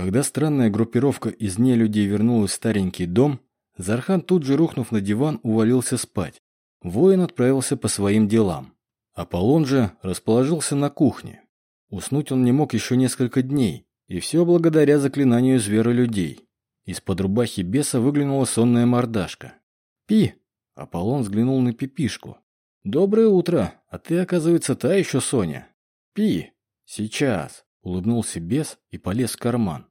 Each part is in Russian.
Когда странная группировка из нелюдей вернулась в старенький дом, Зархан тут же, рухнув на диван, увалился спать. Воин отправился по своим делам. Аполлон же расположился на кухне. Уснуть он не мог еще несколько дней, и все благодаря заклинанию зверолюдей. Из-под рубахи беса выглянула сонная мордашка. «Пи!» – Аполлон взглянул на Пипишку. «Доброе утро, а ты, оказывается, та еще Соня». «Пи!» «Сейчас!» – улыбнулся бес и полез в карман.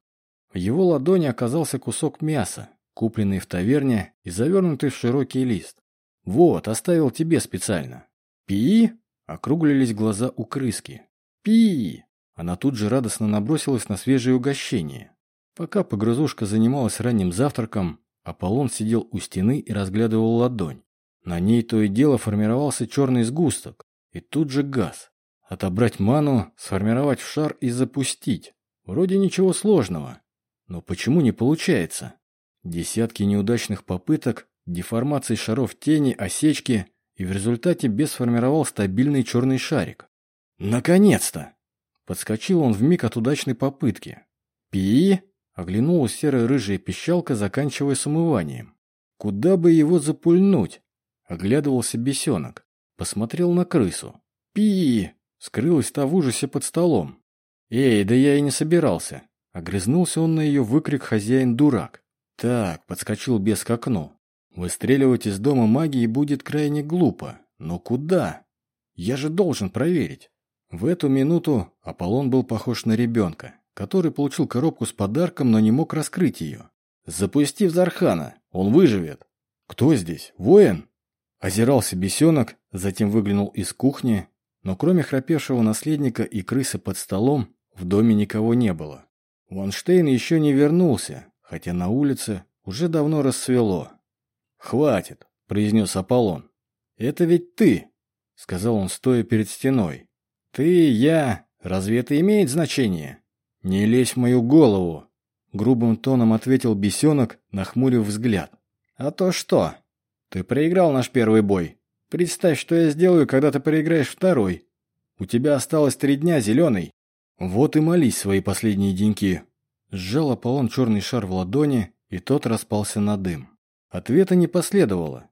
В его ладони оказался кусок мяса, купленный в таверне и завернутый в широкий лист. «Вот, оставил тебе специально». «Пи?» – округлились глаза у крыски. «Пи!» Она тут же радостно набросилась на свежее угощение. Пока погрызушка занималась ранним завтраком, Аполлон сидел у стены и разглядывал ладонь. На ней то и дело формировался черный сгусток, и тут же газ. Отобрать ману, сформировать в шар и запустить. Вроде ничего сложного. Но почему не получается? Десятки неудачных попыток, деформации шаров тени, осечки, и в результате бес сформировал стабильный черный шарик. Наконец-то! Подскочил он вмиг от удачной попытки. «Пи!» — оглянулась серая рыжая пищалка, заканчивая с умыванием. «Куда бы его запульнуть?» — оглядывался бесенок. Посмотрел на крысу. «Пи!» — скрылась та в ужасе под столом. «Эй, да я и не собирался!» Огрызнулся он на ее выкрик «хозяин-дурак». «Так», — подскочил бес к окну. «Выстреливать из дома магии будет крайне глупо. Но куда? Я же должен проверить». В эту минуту Аполлон был похож на ребенка, который получил коробку с подарком, но не мог раскрыть ее. «Запусти в Зархана, он выживет!» «Кто здесь? Воин?» Озирался бесенок, затем выглянул из кухни, но кроме храпевшего наследника и крысы под столом, в доме никого не было. Ванштейн еще не вернулся, хотя на улице уже давно рассвело. «Хватит», — произнес Аполлон. «Это ведь ты», — сказал он, стоя перед стеной. «Ты, я, разве это имеет значение?» «Не лезь в мою голову!» Грубым тоном ответил бесенок, нахмурив взгляд. «А то что? Ты проиграл наш первый бой. Представь, что я сделаю, когда ты проиграешь второй. У тебя осталось три дня, зеленый. Вот и молись свои последние деньки». Сжал Аполлон черный шар в ладони, и тот распался на дым. Ответа не последовало.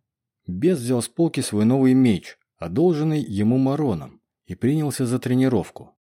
Бес взял с полки свой новый меч, одолженный ему Мароном и принялся за тренировку.